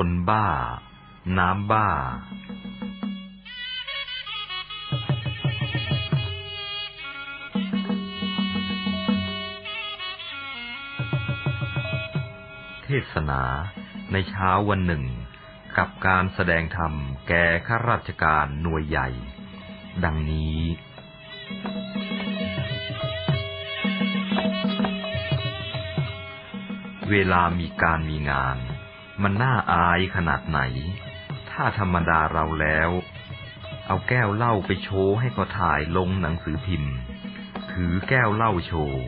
คนบ้า น้ำบ้า เทศนาในเช้าวันหนึ่ง กับการแสดงธรรมแก่ข้าราชการหน่วยใหญ่ ดังนี้เวลามีการมีงาน มันน่าอายขนาดไหน ถ้าธรรมดาเราแล้ว เอาแก้วเหล้าไปโชว์ให้เขาถ่ายลงหนังสือพิมพ์ ถือแก้วเหล้าโชว์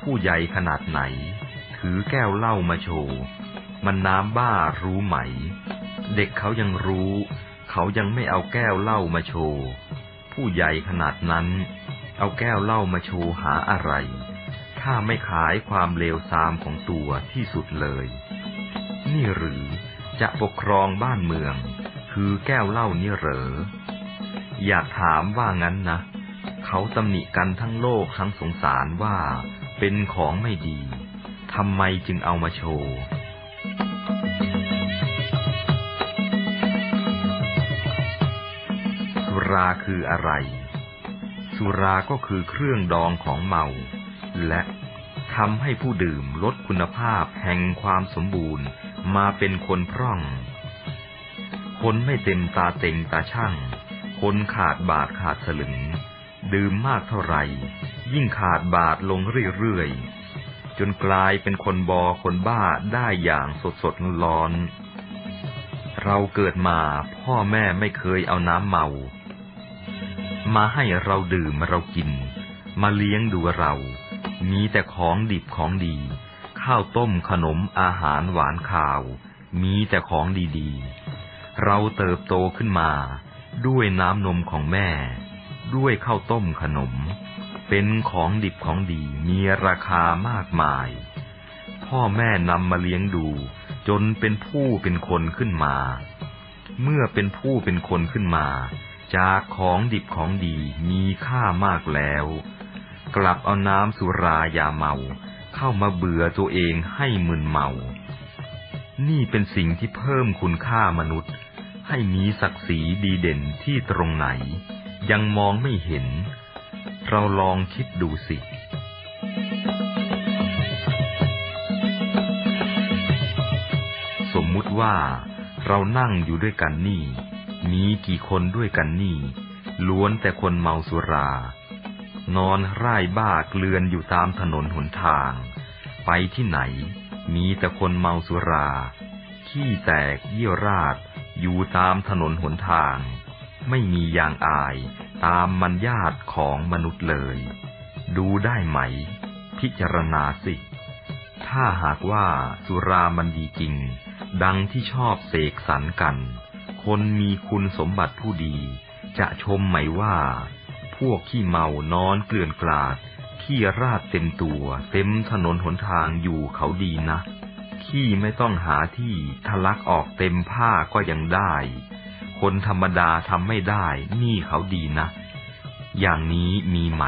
ผู้ใหญ่ขนาดไหน ถือแก้วเหล้ามาโชว์ มันน้ำบ้ารู้ไหม เด็กเขายังรู้ เขายังไม่เอาแก้วเหล้ามาโชว์ผู้ใหญ่ขนาดนั้น เอาแก้วเหล้ามาโชว์หาอะไร ถ้าไม่ขายความเลวทรามของตัวที่สุดเลย นี่หรือจะปกครองบ้านเมือง คือแก้วเหล้านี่เหรอ อยากถามว่างั้นนะ เขาตำหนิกันทั้งโลกทั้งสงสารว่าเป็นของไม่ดีทำไมจึงเอามาโชว์สุราคืออะไร สุราก็คือเครื่องดองของเมา และทำให้ผู้ดื่มลดคุณภาพแห่งความสมบูรณ์ มาเป็นคนพร่อง คนไม่เต็มตาเต็งตาช่าง คนขาดบาทขาดสลึง ดื่มมากเท่าไหร่ ยิ่งขาดบาทลงเรื่อยๆ จนกลายเป็นคนบอคนบ้าได้อย่างสดสดร้อน เราเกิดมาพ่อแม่ไม่เคยเอาน้ำเมา มาให้เราดื่มเรากิน มาเลี้ยงดูเรา มีแต่ของดิบของดี ข้าวต้มขนมอาหารหวานข่าว มีแต่ของดีๆ เราเติบโตขึ้นมา ด้วยน้ำนมของแม่ ด้วยข้าวต้มขนม เป็นของดิบของดีมีราคามากมาย พ่อแม่นำมาเลี้ยงดู จนเป็นผู้เป็นคนขึ้นมา เมื่อเป็นผู้เป็นคนขึ้นมา จากของดิบของดีมีค่ามากแล้ว กลับเอาน้ำสุรายาเมา เข้ามาเบื่อตัวเองให้มึนเมา นี่เป็นสิ่งที่เพิ่มคุณค่ามนุษย์ ให้มีศักดิ์ศรีดีเด่นที่ตรงไหน ยังมองไม่เห็น เราลองคิดดูสิสมมุติว่าเรานั่งอยู่ด้วยกันนี่ มีกี่คนด้วยกันนี่ ล้วนแต่คนเมาสุรา นอนไร่บ้าเกลือนอยู่ตามถนนหนทาง ไปที่ไหน มีแต่คนเมาสุรา ขี้แตกเยี่ยราด อยู่ตามถนนหนทาง ไม่มียางอายตามมันญาติของมนุษย์เลย ดูได้ไหม พิจารณาสิ ถ้าหากว่าสุรามันดีจริง ดังที่ชอบเสกสรรกัน คนมีคุณสมบัติผู้ดี จะชมไหมว่า พวกขี้เมานอนเกลื่อนกลาด ขี้ราดเต็มตัว เต็มถนนหนทางอยู่เขาดีนะ ขี้ไม่ต้องหาที่ทะลักออกเต็มผ้าก็ยังได้ คนธรรมดาทำไม่ได้ นี่เขาดีนะ อย่างนี้มีไหม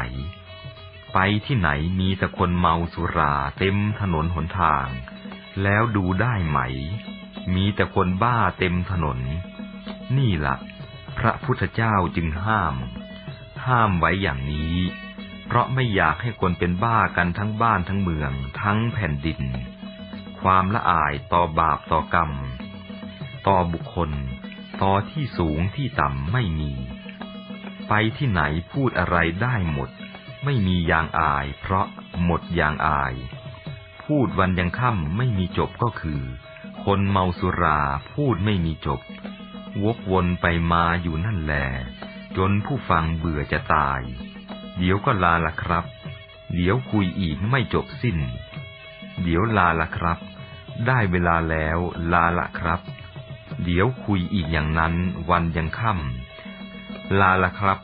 ไปที่ไหนมีแต่คนเมาสุราเต็มถนนหนทาง แล้วดูได้ไหม มีแต่คนบ้าเต็มถนน นี่ละ่ะ พระพุทธเจ้าจึงห้าม ห้ามไว้อย่างนี้ เพราะไม่อยากให้คนเป็นบ้ากันทั้งบ้านทั้งเมือง ทั้งแผ่นดิน ความละอายต่อบาปต่อกรรม ต่อบุคคล ต่อที่สูงที่ต่ำไม่มี ไปที่ไหนพูดอะไรได้หมด ไม่มียางอาย เพราะหมดยางอาย พูดวันยังค่ำไม่มีจบก็คือ คนเมาสุราพูดไม่มีจบ วกวนไปมาอยู่นั่นแหละ จนผู้ฟังเบื่อจะตาย เดี๋ยวก็ลาละครับ เดี๋ยวคุยอีกไม่จบสิ้น เดี๋ยวลาละครับ ได้เวลาแล้วลาละครับ เดี๋ยวคุยอีกอย่างนั้นวันยังค่ำลาละครับ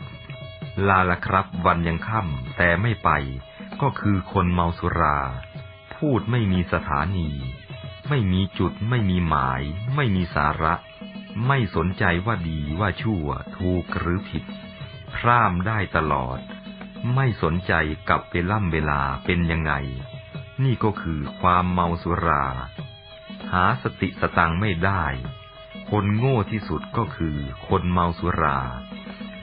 ลาละครับ วันยังค่ำแต่ไม่ไป ก็คือคนเมาสุรา พูดไม่มีสถานี ไม่มีจุดไม่มีหมาย ไม่มีสาระ ไม่สนใจว่าดีว่าชั่ว ถูกหรือผิด พร่ามได้ตลอด ไม่สนใจกับเวล่ำเวลาเป็นยังไง นี่ก็คือความเมาสุรา หาสติสตังไม่ได้ คนโง่ที่สุดก็คือคนเมาสุรา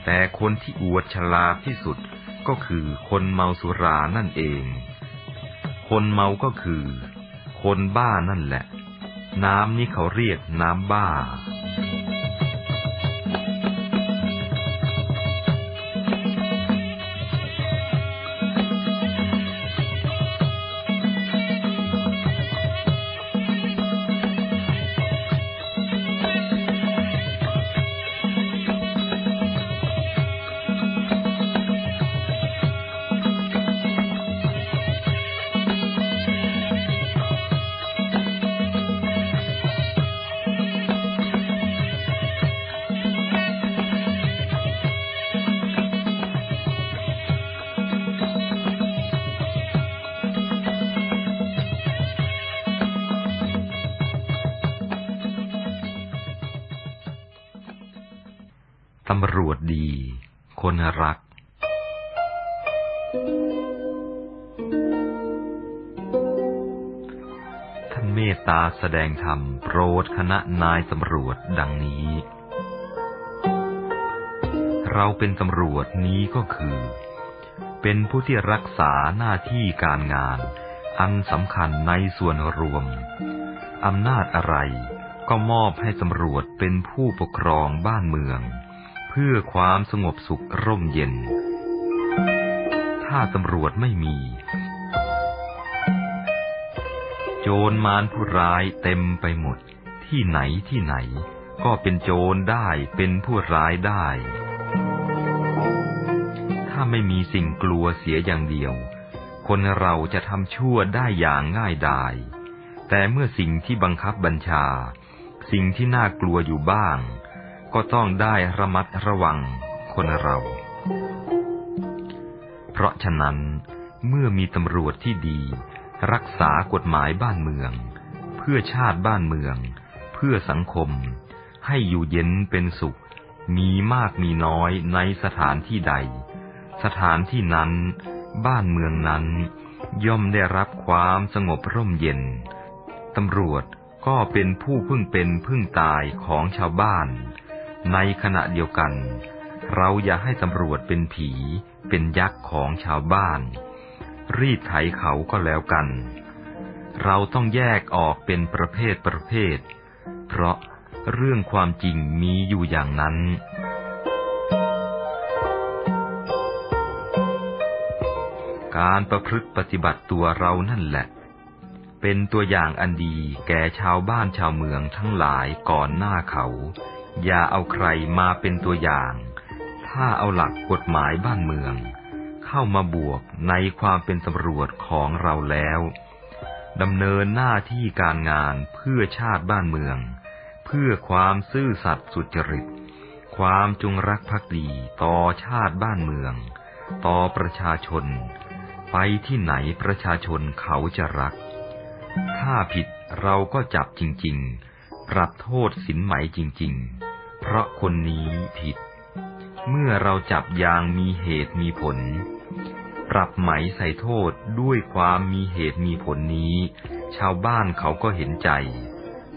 แต่คนที่อวดฉลาดที่สุดก็คือคนเมาสุรานั่นเอง คนเมาก็คือ คนบ้านั่นแหละ น้ำนี้เขาเรียกน้ำบ้า นรัก ท่านเมตตาแสดงธรรมโปรดคณะนายตำรวจดังนี้ เราเป็นตำรวจนี้ก็คือ เป็นผู้ที่รักษาหน้าที่การงาน อันสำคัญในส่วนรวม อำนาจอะไรก็มอบให้ตำรวจเป็นผู้ปกครองบ้านเมือง พื่อความสงบสุขร่มเย็น ถ้าตำรวจไม่มี โจรมารผู้ร้ายเต็มไปหมด ที่ไหนที่ไหน ก็เป็นโจรได้เป็นผู้ร้ายได้ ถ้าไม่มีสิ่งกลัวเสียอย่างเดียว คนเราจะทำชั่วได้อย่างง่ายดาย แต่เมื่อสิ่งที่บังคับบัญชา สิ่งที่น่ากลัวอยู่บ้าง ก็ต้องได้ระมัดระวังคนเรา เพราะฉะนั้นเมื่อมีตำรวจที่ดี รักษากฎหมายบ้านเมือง เพื่อชาติบ้านเมือง เพื่อสังคม ให้อยู่เย็นเป็นสุข มีมากมีน้อยในสถานที่ใด สถานที่นั้น บ้านเมืองนั้น ย่อมได้รับความสงบร่มเย็นตำรวจก็เป็นผู้พึ่งเป็นพึ่งตายของชาวบ้าน ในขณะเดียวกัน เราอย่าให้ตำรวจเป็นผี เป็นยักษ์ของชาวบ้าน รีดไถเขาก็แล้วกัน เราต้องแยกออกเป็นประเภทประเภท เพราะเรื่องความจริงมีอยู่อย่างนั้นการประพฤติปฏิบัติตัวเรานั่นแหละ เป็นตัวอย่างอันดีแก่ชาวบ้านชาวเมืองทั้งหลายก่อนหน้าเขา อย่าเอาใครมาเป็นตัวอย่าง ถ้าเอาหลักกฎหมายบ้านเมือง เข้ามาบวกในความเป็นตำรวจของเราแล้วดำเนินหน้าที่การงานเพื่อชาติบ้านเมือง เพื่อความซื่อสัตย์สุจริต ความจงรักภักดีต่อชาติบ้านเมือง ต่อประชาชน ไปที่ไหนประชาชนเขาจะรัก ถ้าผิดเราก็จับจริง ๆ ปรับโทษสินไหมจริง ๆ เพราะคนนี้ผิด เมื่อเราจับยางมีเหตุมีผล ปรับไหมใส่โทษด้วยความมีเหตุมีผลนี้ ชาวบ้านเขาก็เห็นใจ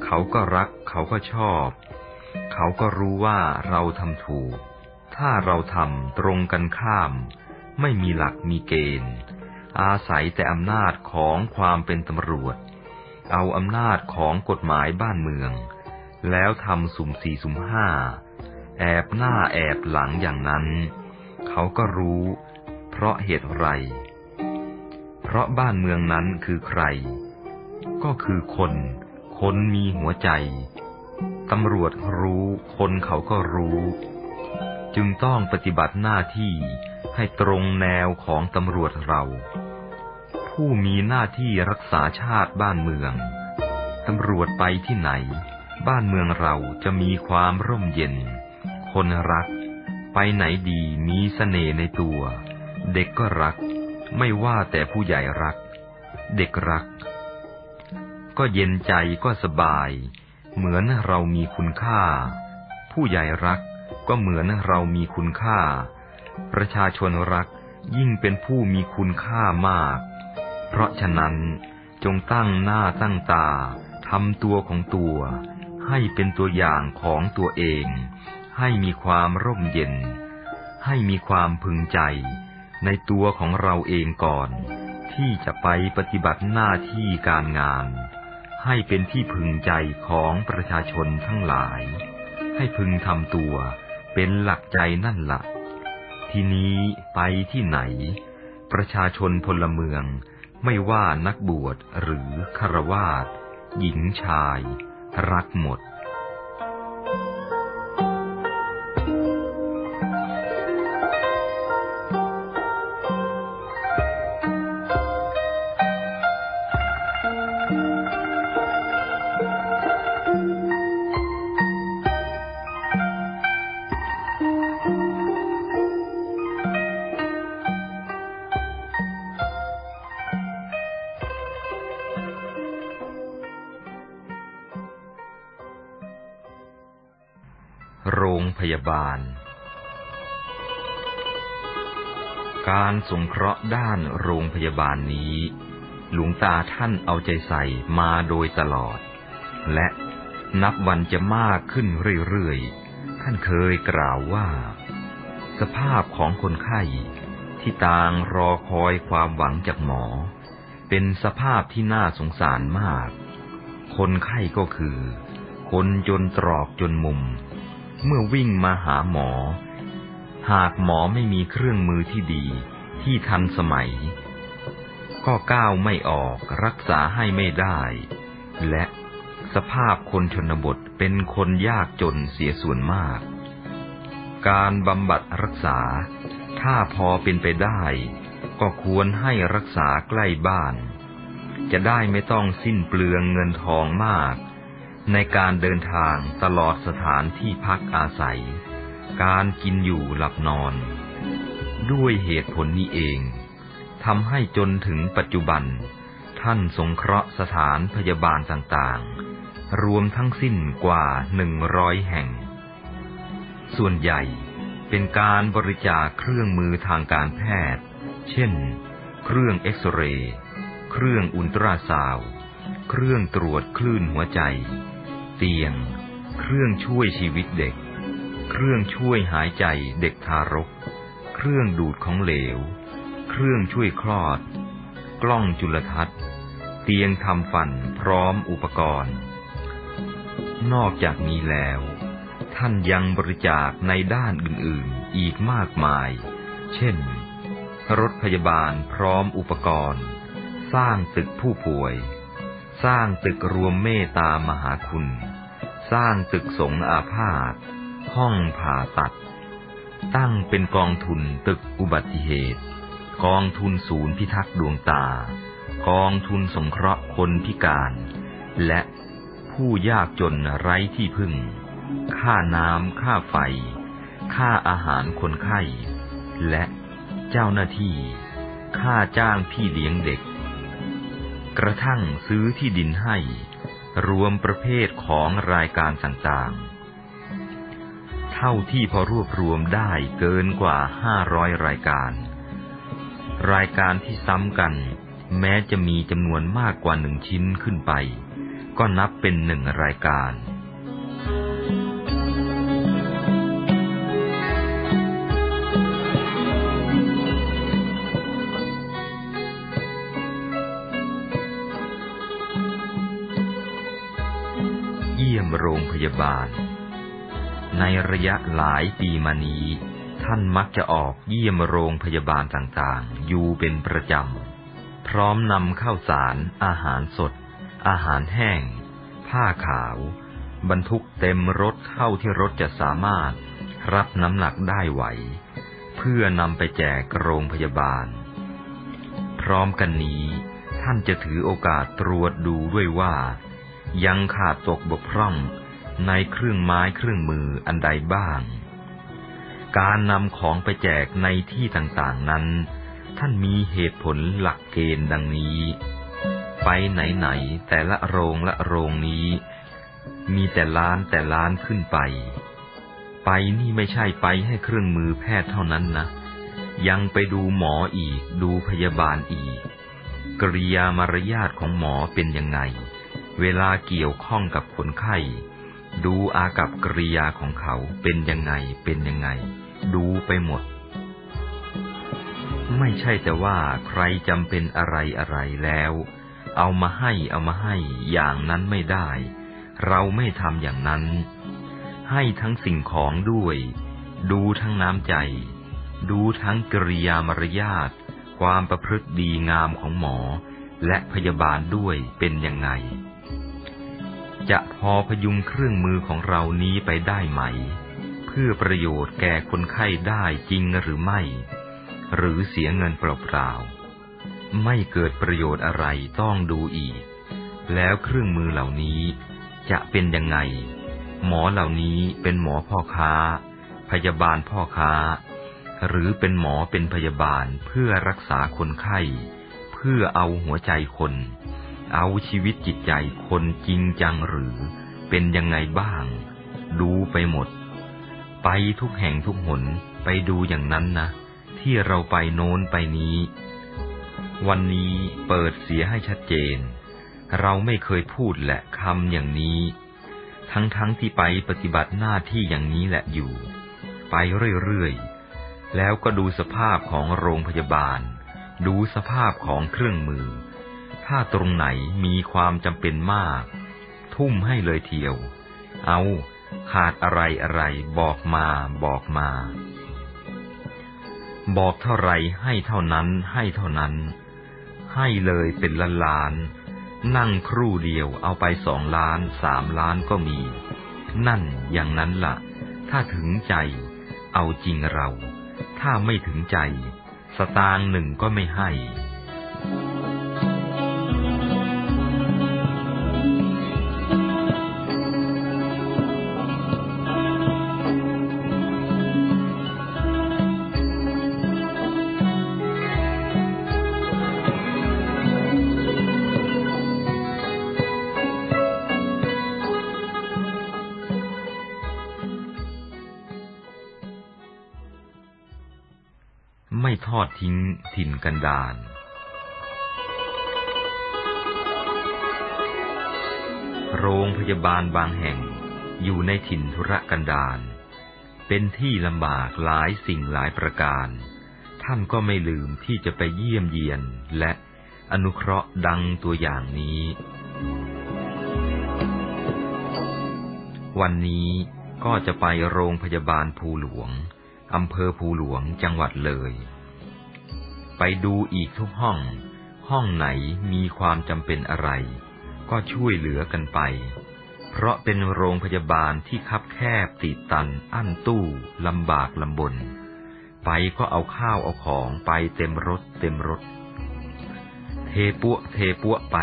เขาก็รัก เขาก็ชอบ เขาก็รู้ว่าเราทำถูก ถ้าเราทำตรงกันข้าม ไม่มีหลักมีเกณฑ์ อาศัยแต่อำนาจของความเป็นตำรวจ เอาอำนาจของกฎหมายบ้านเมือง แล้วทำสุ่มสี่สุ่มห้า แอบหน้าแอบหลังอย่างนั้น เขาก็รู้ เพราะเหตุไร เพราะบ้านเมืองนั้นคือใคร ก็คือคน คนมีหัวใจ ตำรวจรู้ คนเขาก็รู้ จึงต้องปฏิบัติหน้าที่ให้ตรงแนวของตำรวจเรา ผู้มีหน้าที่รักษาชาติบ้านเมือง ตำรวจไปที่ไหน บ้านเมืองเราจะมีความร่มเย็น คนรัก ไปไหนดีมีสเสน่ห์ในตัว เด็กก็รัก ไม่ว่าแต่ผู้ใหญ่รัก เด็กรัก ก็เย็นใจก็สบาย เหมือนเรามีคุณค่า ผู้ใหญ่รักก็เหมือนเรามีคุณค่า ประชาชนรักยิ่งเป็นผู้มีคุณค่ามาก เพราะฉะนั้นจงตั้งหน้าตั้งตาททำตัวของตัว ให้เป็นตัวอย่างของตัวเอง ให้มีความร่มเย็น ให้มีความพึงใจในตัวของเราเองก่อน ที่จะไปปฏิบัติหน้าที่การงาน ให้เป็นที่พึงใจของประชาชนทั้งหลาย ให้พึงทำตัวเป็นหลักใจนั่นละ่ะ ทีนี้ไปที่ไหน ประชาชนพลเมืองไม่ว่านักบวชหรือคารวาสหญิงชาย รักหมด บาล การสงเคราะห์ด้านโรงพยาบาลนี้ หลวงตาท่านเอาใจใส่มาโดยตลอด และนับวันจะมากขึ้นเรื่อยๆ ท่านเคยกล่าวว่า สภาพของคนไข้ที่ต่างรอคอยความหวังจากหมอ เป็นสภาพที่น่าสงสารมาก คนไข้ก็คือ คนจนตรอกจนมุม เมื่อวิ่งมาหาหมอ หากหมอไม่มีเครื่องมือที่ดีที่ทันสมัย ก็ก้าวไม่ออกรักษาให้ไม่ได้ และสภาพคนชนบทเป็นคนยากจนเสียส่วนมาก การบำบัดรักษา ถ้าพอเป็นไปได้ ก็ควรให้รักษาใกล้บ้าน จะได้ไม่ต้องสิ้นเปลืองเงินทองมาก ในการเดินทางตลอดสถานที่พักอาศัย การกินอยู่หลับนอน ด้วยเหตุผลนี้เองทำให้จนถึงปัจจุบัน ท่านสงเคราะห์สถานพยาบาลต่างๆ รวมทั้งสิ้นกว่าหนึ่งร้อยแห่ง ส่วนใหญ่เป็นการบริจาคเครื่องมือทางการแพทย์ เช่น เครื่องเอ็กซเรย์ เครื่องอุลตราซาว เครื่องตรวจคลื่นหัวใจ เตียง เครื่องช่วยชีวิตเด็ก เครื่องช่วยหายใจเด็กทารก เครื่องดูดของเหลว เครื่องช่วยคลอด กล้องจุลทรรศน์ เตียงทำฟันพร้อมอุปกรณ์ นอกจากนี้แล้ว ท่านยังบริจาคในด้านอื่นๆอีกมากมาย เช่น รถพยาบาลพร้อมอุปกรณ์ สร้างตึกผู้ป่วยสร้างตึกรวมเมตตามหาคุณ สร้างตึกสงอาพาธห้องผ่าตัด ตั้งเป็นกองทุนตึกอุบัติเหตุ กองทุนศูนย์พิทักษ์ดวงตา กองทุนสงเคราะห์คนพิการ และผู้ยากจนไร้ที่พึ่ง ค่าน้ำค่าไฟ ค่าอาหารคนไข้ และเจ้าหน้าที่ ค่าจ้างพี่เลี้ยงเด็ก กระทั่งซื้อที่ดินให้ รวมประเภทของรายการต่างๆ เท่าที่พอรวบรวมได้เกินกว่าห้าร้อยรายการ รายการที่ซ้ำกัน แม้จะมีจำนวนมากกว่าหนึ่งชิ้นขึ้นไป ก็นับเป็นหนึ่งรายการ โรงพยาบาล ในระยะหลายปีมานี้ ท่านมักจะออกเยี่ยมโรงพยาบาลต่างๆ อยู่เป็นประจำ พร้อมนำข้าวสาร อาหารสด อาหารแห้ง ผ้าขาว บรรทุกเต็มรถเท่าที่รถจะสามารถรับน้ำหนักได้ไหว เพื่อนำไปแจกโรงพยาบาล พร้อมกันนี้ ท่านจะถือโอกาสตรวจดูด้วยว่า ยังขาดตกบกพร่องในเครื่องไม้เครื่องมืออันใดบ้าง การนำของไปแจกในที่ต่างๆนั้น ท่านมีเหตุผลหลักเกณฑ์ดังนี้ ไปไหนๆแต่ละโรงละโรงนี้ มีแต่ล้านแต่ล้านขึ้นไป ไปนี่ไม่ใช่ไปให้เครื่องมือแพทย์เท่านั้นนะ ยังไปดูหมออีกดูพยาบาลอีก กริยามารยาทของหมอเป็นยังไง เวลาเกี่ยวข้องกับคนไข้ ดูอากับกริยาของเขาเป็นยังไงเป็นยังไง ดูไปหมด ไม่ใช่แต่ว่าใครจำเป็นอะไรอะไรแล้ว เอามาให้เอามาให้อย่างนั้นไม่ได้ เราไม่ทำอย่างนั้น ให้ทั้งสิ่งของด้วย ดูทั้งน้ำใจ ดูทั้งกริยามารยาทความประพฤติดีงามของหมอ และพยาบาลด้วยเป็นยังไง จะพอพยุงเครื่องมือของเรานี้ไปได้ไหม เพื่อประโยชน์แก่คนไข้ได้จริงหรือไม่ หรือเสียเงินเปล่าๆไม่เกิดประโยชน์อะไรต้องดูอีก แล้วเครื่องมือเหล่านี้จะเป็นยังไง หมอเหล่านี้เป็นหมอพ่อค้า พยาบาลพ่อค้า หรือเป็นหมอเป็นพยาบาลเพื่อรักษาคนไข้ เพื่อเอาหัวใจคน เอาชีวิตจิตใจคนจริงจังหรือ เป็นยังไงบ้าง ดูไปหมด ไปทุกแห่งทุกหนไปดูอย่างนั้นนะ ที่เราไปโน้นไปนี้ วันนี้เปิดเสียให้ชัดเจน เราไม่เคยพูดแหละคำอย่างนี้ ทั้งๆทที่ไปปฏิบัติหน้าที่อย่างนี้แหละอยู่ ไปเรื่อยๆ แล้วก็ดูสภาพของโรงพยาบาล ดูสภาพของเครื่องมือ ถ้าตรงไหนมีความจำเป็นมาก ทุ่มให้เลยเทียว เอาขาดอะไรอะไรบอกมาบอกมา บอกเท่าไรให้เท่านั้นให้เท่านั้น ให้เลยเป็นล้านล้าน นั่งครู่เดียวเอาไปสองล้านสามล้านก็มี นั่นอย่างนั้นละ่ะ ถ้าถึงใจ เอาจริงเรา ถ้าไม่ถึงใจ สตางหนึ่งก็ไม่ให้ ไม่ทอดทิ้งถิ่นกันดารโรงพยาบาลบางแห่งอยู่ในถิ่นธุรกันดารเป็นที่ลำบากหลายสิ่งหลายประการ ท่านก็ไม่ลืมที่จะไปเยี่ยมเยียนและอนุเคราะห์ดังตัวอย่างนี้ วันนี้ก็จะไปโรงพยาบาลภูหลวง อำเภอภูหลวงจังหวัดเลย ไปดูอีกทุกห้อง ห้องไหนมีความจำเป็นอะไร ก็ช่วยเหลือกันไป เพราะเป็นโรงพยาบาลที่คับแคบติดตัน อั้นตู้ลำบากลำบน ไปก็เอาข้าวเอาของไปเต็มรถเต็มรถ เทปัวเทปัวไป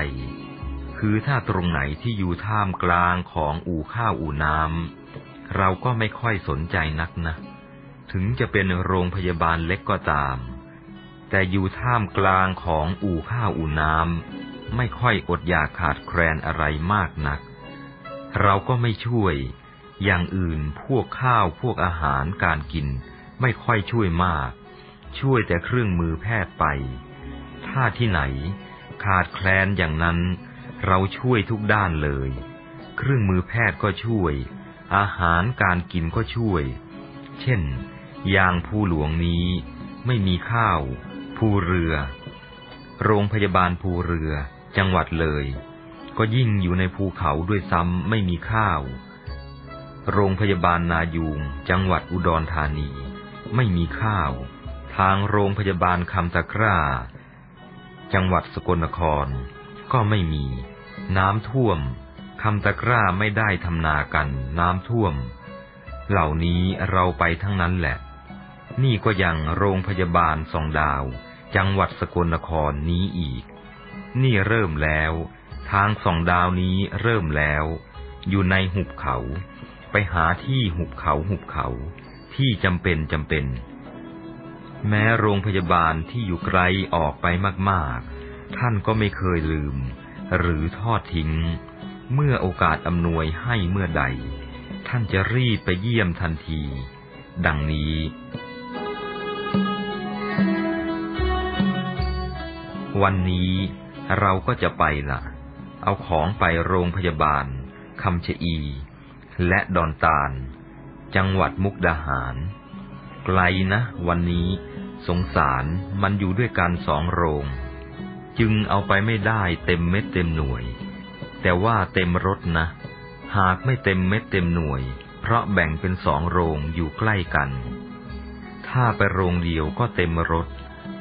คือถ้าตรงไหนที่อยู่ท่ามกลางของอู่ข้าวอู่น้ำเราก็ไม่ค่อยสนใจนักนะ ถึงจะเป็นโรงพยาบาลเล็กก็ตาม แต่อยู่ท่ามกลางของอู่ข้าวอู่น้ำไม่ค่อยอดอยากขาดแคลนอะไรมากนัก เราก็ไม่ช่วย อย่างอื่นพวกข้าวพวกอาหารการกิน ไม่ค่อยช่วยมาก ช่วยแต่เครื่องมือแพทย์ไป ถ้าที่ไหน ขาดแคลนอย่างนั้น เราช่วยทุกด้านเลย เครื่องมือแพทย์ก็ช่วยอาหารการกินก็ช่วย เช่น ย่างภูหลวงนี้ไม่มีข้าว ภูเรือ โรงพยาบาลภูเรือ จังหวัดเลย ก็ยิ่งอยู่ในภูเขาด้วยซ้ำไม่มีข้าว โรงพยาบาลนายูงจังหวัดอุดรธานี ไม่มีข้าว ทางโรงพยาบาลคำตะกร้า จังหวัดสกลนคร ก็ไม่มี น้ำท่วมคำตะกร้าไม่ได้ทำนากัน น้ำท่วม เหล่านี้เราไปทั้งนั้นแหละ นี่ก็ยังโรงพยาบาลสองดาว จังหวัดสกลนครนี้อีก นี่เริ่มแล้ว ทางสองดาวนี้เริ่มแล้ว อยู่ในหุบเขา ไปหาที่หุบเขาหุบเขา ที่จำเป็นจำเป็น แม้โรงพยาบาลที่อยู่ไกลออกไปมากๆ ท่านก็ไม่เคยลืม หรือทอดทิ้ง เมื่อโอกาสอำนวยให้เมื่อใด ท่านจะรีบไปเยี่ยมทันที ดังนี้ วันนี้เราก็จะไปละเอาของไปโรงพยาบาลคำชะอี และดอนตาล จังหวัดมุกดาหาร ไกลนะ วันนี้สงสารมันอยู่ด้วยกันสองโรง จึงเอาไปไม่ได้เต็มเม็ดเต็มหน่วย แต่ว่าเต็มรถนะ หากไม่เต็มเม็ดเต็มหน่วย เพราะแบ่งเป็นสองโรงอยู่ใกล้กัน ถ้าไปโรงเดียวก็เต็มรถ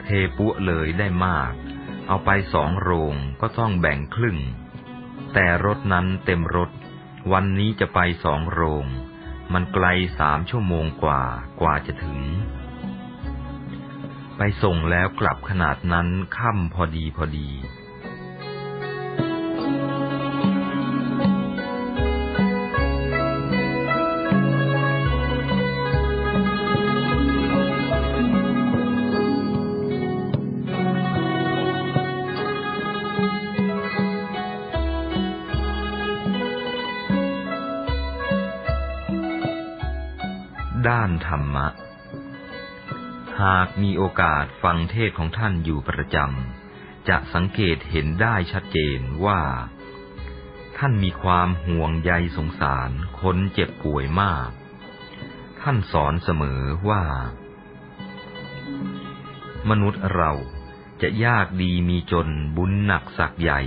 เทปุเลยได้มาก เอาไปสองโรงก็ต้องแบ่งครึ่ง แต่รถนั้นเต็มรถ วันนี้จะไปสองโรง มันไกลสามชั่วโมงกว่ากว่าจะถึง ไปส่งแล้วกลับขนาดนั้นค่ำพอดีพอดี มีโอกาสฟังเทศของท่านอยู่ประจำ จะสังเกตเห็นได้ชัดเจนว่า ท่านมีความห่วงใยสงสารคนเจ็บป่วยมาก ท่านสอนเสมอว่า มนุษย์เราจะยากดีมีจนบุญหนักสักใหญ่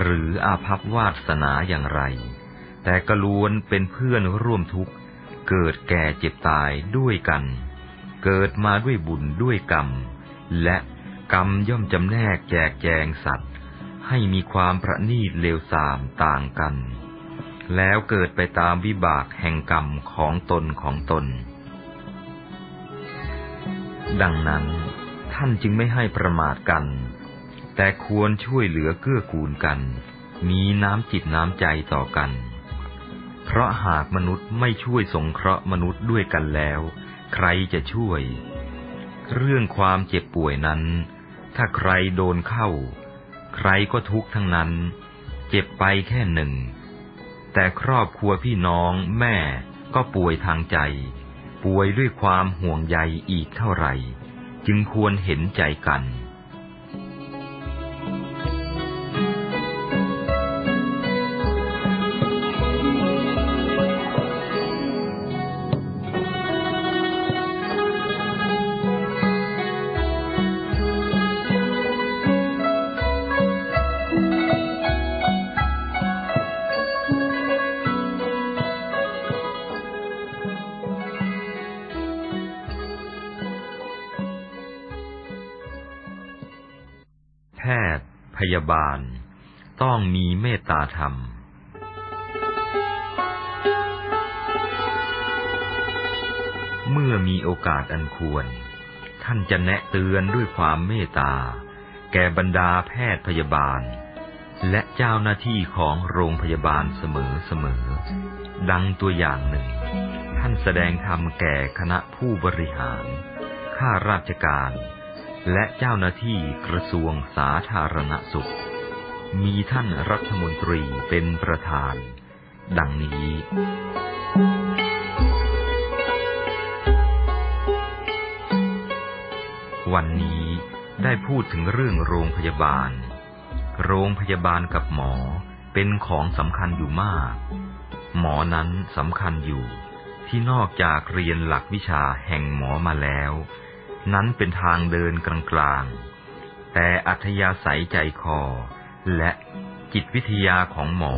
หรืออาภัพวาสนาอย่างไร แต่กระล้วนเป็นเพื่อนร่วมทุกข์เกิดแก่เจ็บตายด้วยกัน เกิดมาด้วยบุญด้วยกรรม และกรรมย่อมจำแนกแจกแจงสัตว์ ให้มีความประณีตเลวทรามต่างกัน แล้วเกิดไปตามวิบากแห่งกรรมของตนของตน ดังนั้นท่านจึงไม่ให้ประมาทกัน แต่ควรช่วยเหลือเกื้อกูลกัน มีน้ำจิตน้ำใจต่อกัน เพราะหากมนุษย์ไม่ช่วยสงเคราะห์มนุษย์ด้วยกันแล้ว ใครจะช่วย เรื่องความเจ็บป่วยนั้น ถ้าใครโดนเข้า ใครก็ทุกข์ทั้งนั้น เจ็บไปแค่หนึ่ง แต่ครอบครัวพี่น้องแม่ก็ป่วยทางใจ ป่วยด้วยความห่วงใยอีกเท่าไหร่ จึงควรเห็นใจกัน ต้องมีเมตตาธรรม เมื่อมีโอกาสอันควร ท่านจะแนะเตือนด้วยความเมตตา แก่บรรดาแพทย์พยาบาล และเจ้าหน้าที่ของโรงพยาบาลเสมอๆดังตัวอย่างหนึ่ง ท่านแสดงธรรมแก่คณะผู้บริหาร ข้าราชการ และเจ้าหน้าที่กระทรวงสาธารณสุข มีท่านรัฐมนตรีเป็นประธาน ดังนี้ วันนี้ได้พูดถึงเรื่องโรงพยาบาล โรงพยาบาลกับหมอเป็นของสำคัญอยู่มาก หมอนั้นสำคัญอยู่ที่นอกจากเรียนหลักวิชาแห่งหมอมาแล้ว นั้นเป็นทางเดินกลางๆ แต่อัธยาศัยใจคอ และจิตวิทยาของหมอ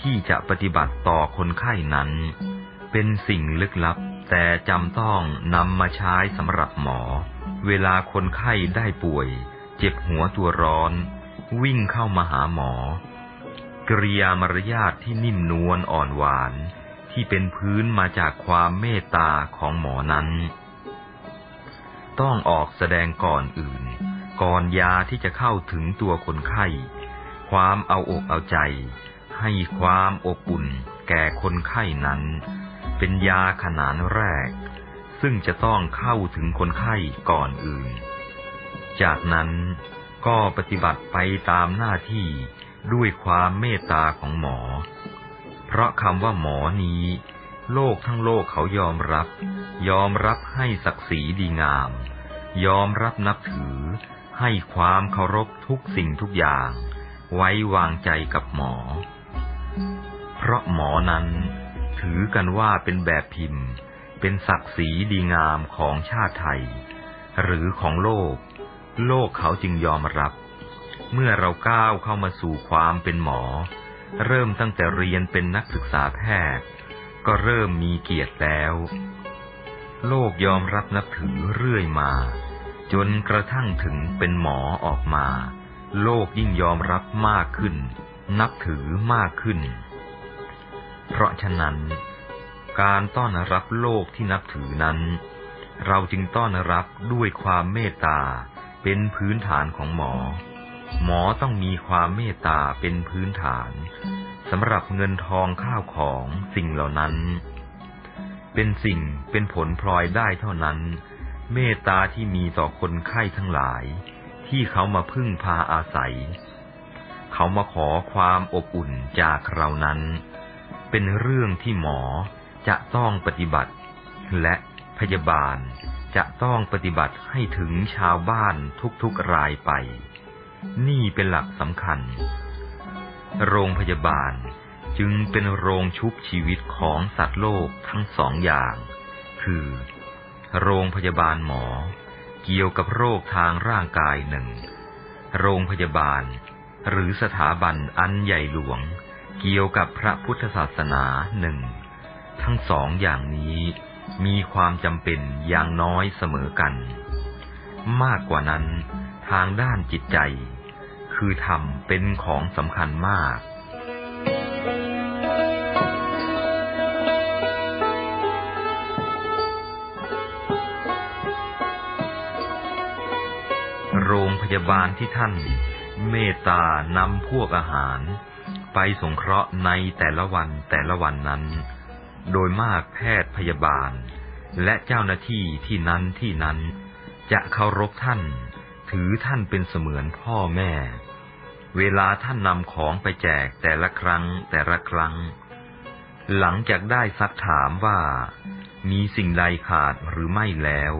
ที่จะปฏิบัติต่อคนไข้นั้น เป็นสิ่งลึกลับแต่จำต้องนำมาใช้สำหรับหมอ เวลาคนไข้ได้ป่วย เจ็บหัวตัวร้อน วิ่งเข้ามาหาหมอ กริยามารยาทที่นิ่มนวลอ่อนหวาน ที่เป็นพื้นมาจากความเมตตาของหมอนั้น ต้องออกแสดงก่อนอื่น ก่อนยาที่จะเข้าถึงตัวคนไข้ ความเอาอกเอาใจ ให้ความอบอุ่นแก่คนไข้นั้น เป็นยาขนานแรก ซึ่งจะต้องเข้าถึงคนไข้ก่อนอื่น จากนั้นก็ปฏิบัติไปตามหน้าที่ด้วยความเมตตาของหมอ เพราะคำว่าหมอนี้ โลกทั้งโลกเขายอมรับ ยอมรับให้ศักดิ์ศรีดีงาม ยอมรับนับถือให้ความเคารพทุกสิ่งทุกอย่าง ไว้วางใจกับหมอ เพราะหมอนั้นถือกันว่าเป็นแบบพิมพ์ เป็นศักดิ์ศรีดีงามของชาติไทย หรือของโลก โลกเขาจึงยอมรับ เมื่อเราก้าวเข้ามาสู่ความเป็นหมอ เริ่มตั้งแต่เรียนเป็นนักศึกษาแพทย์ ก็เริ่มมีเกียรติแล้ว โลกยอมรับนับถือเรื่อยมา จนกระทั่งถึงเป็นหมอออกมา โลกยิ่งยอมรับมากขึ้น นับถือมากขึ้น เพราะฉะนั้น การต้อนรับโลกที่นับถือนั้น เราจึงต้อนรับด้วยความเมตตาเป็นพื้นฐานของหมอ หมอต้องมีความเมตตาเป็นพื้นฐานสำหรับเงินทองข้าวของสิ่งเหล่านั้น เป็นสิ่งเป็นผลพลอยได้เท่านั้น เมตตาที่มีต่อคนไข้ทั้งหลาย ที่เขามาพึ่งพาอาศัย เขามาขอความอบอุ่นจากเรานั้น เป็นเรื่องที่หมอจะต้องปฏิบัติ และพยาบาลจะต้องปฏิบัติให้ถึงชาวบ้านทุกๆรายไป นี่เป็นหลักสำคัญ โรงพยาบาลจึงเป็นโรงชุบชีวิตของสัตว์โลกทั้งสองอย่าง คือ โรงพยาบาลหมอ เกี่ยวกับโรคทางร่างกายหนึ่ง โรงพยาบาล หรือสถาบันอันใหญ่หลวง เกี่ยวกับพระพุทธศาสนาหนึ่ง ทั้งสองอย่างนี้มีความจำเป็นอย่างน้อยเสมอกัน มากกว่านั้นทางด้านจิตใจ คือธรรมเป็นของสำคัญมาก โรงพยาบาลที่ท่าน เมตตานำพวกอาหาร ไปสงเคราะห์ในแต่ละวันแต่ละวันนั้น โดยมากแพทย์พยาบาล และเจ้าหน้าที่ที่นั้นที่นั้น จะเคารพท่าน ถือท่านเป็นเสมือนพ่อแม่ เวลาท่านนำของไปแจกแต่ละครั้งแต่ละครั้ง หลังจากได้ซักถามว่า มีสิ่งใดขาดหรือไม่แล้ว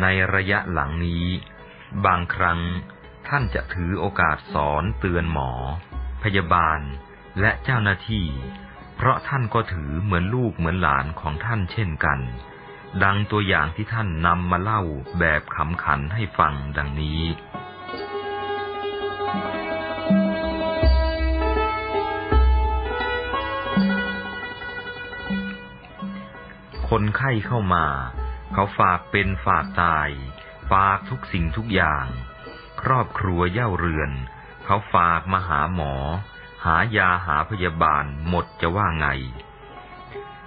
ในระยะหลังนี้ บางครั้งท่านจะถือโอกาสสอนเตือนหมอ พยาบาลและเจ้าหน้าที่ เพราะท่านก็ถือเหมือนลูกเหมือนหลานของท่านเช่นกัน ดังตัวอย่างที่ท่านนำมาเล่าแบบขำขันให้ฟังดังนี้คนไข้เข้ามา เขาฝากเป็นฝากตาย ฝากทุกสิ่งทุกอย่าง ครอบครัวเย่าเรือน เขาฝากมาหาหมอ หายาหาพยาบาลหมดจะว่าไง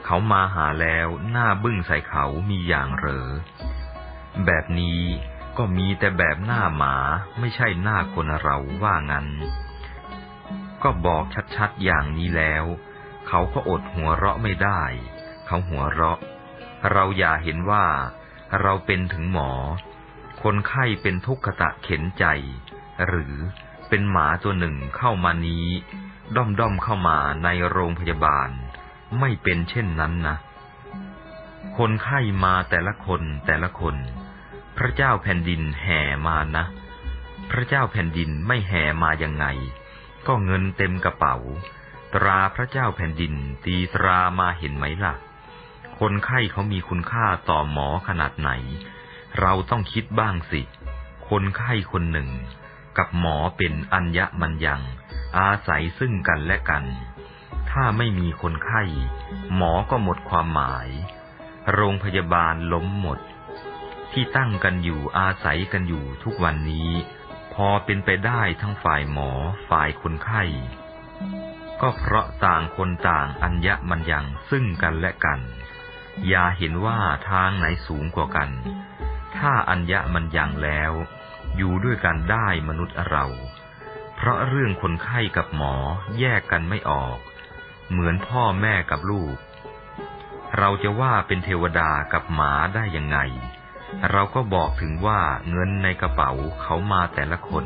เขามาหาแล้วหน้าบึ้งใส่เขามีอย่างเหรอ แบบนี้ก็มีแต่แบบหน้าหมาไม่ใช่หน้าคนเราว่างั้น ก็บอกชัดๆอย่างนี้แล้ว เขาก็อดหัวเราะไม่ได้ เขาหัวเราะ เราอย่าเห็นว่าเราเป็นถึงหมอ คนไข้เป็นทุกขตะเข็นใจ หรือเป็นหมาตัวหนึ่งเข้ามานี้ ด้อมด้อมเข้ามาในโรงพยาบาล ไม่เป็นเช่นนั้นนะ คนไข้มาแต่ละคนแต่ละคน พระเจ้าแผ่นดินแห่มานะ พระเจ้าแผ่นดินไม่แห่มายังไง ก็เงินเต็มกระเป๋า ตราพระเจ้าแผ่นดินตีตรามาเห็นไหมล่ะ คนไข้เขามีคุณค่าต่อหมอขนาดไหน เราต้องคิดบ้างสิ คนไข้คนหนึ่ง กับหมอเป็นอัญญมัญญัง อาศัยซึ่งกันและกัน ถ้าไม่มีคนไข้ หมอก็หมดความหมาย โรงพยาบาลล้มหมด ที่ตั้งกันอยู่อาศัยกันอยู่ทุกวันนี้ พอเป็นไปได้ทั้งฝ่ายหมอฝ่ายคนไข้ ก็เพราะต่างคนต่างอัญญมัญญังซึ่งกันและกัน อย่าเห็นว่าทางไหนสูงกว่ากัน ถ้าอัญญมัญญังแล้ว อยู่ด้วยกันได้มนุษย์เรา เพราะเรื่องคนไข้กับหมอแยกกันไม่ออก เหมือนพ่อแม่กับลูก เราจะว่าเป็นเทวดากับหมาได้ยังไง เราก็บอกถึงว่าเงินในกระเป๋าเขามาแต่ละคน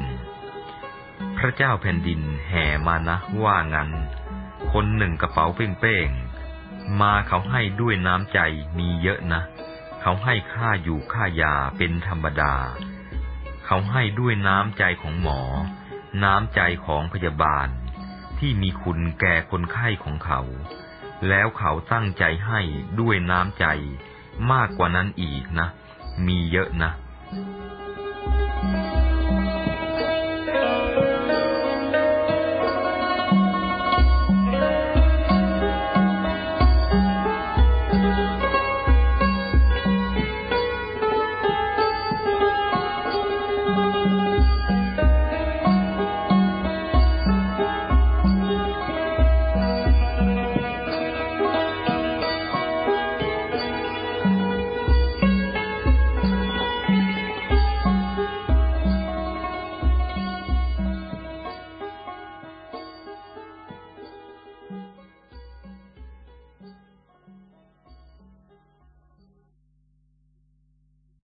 พระเจ้าแผ่นดินแห่มานะว่างั้น คนหนึ่งกระเป๋าเป้งๆมาเขาให้ด้วยน้ำใจมีเยอะนะ เขาให้ค่าอยู่ค่ายาเป็นธรรมดา เขาให้ด้วยน้ำใจของหมอ น้ำใจของพยาบาล ที่มีคุณแก่คนไข้ของเขา แล้วเขาตั้งใจให้ด้วยน้ำใจมากกว่านั้นอีกนะ มีเยอะนะ Thank you.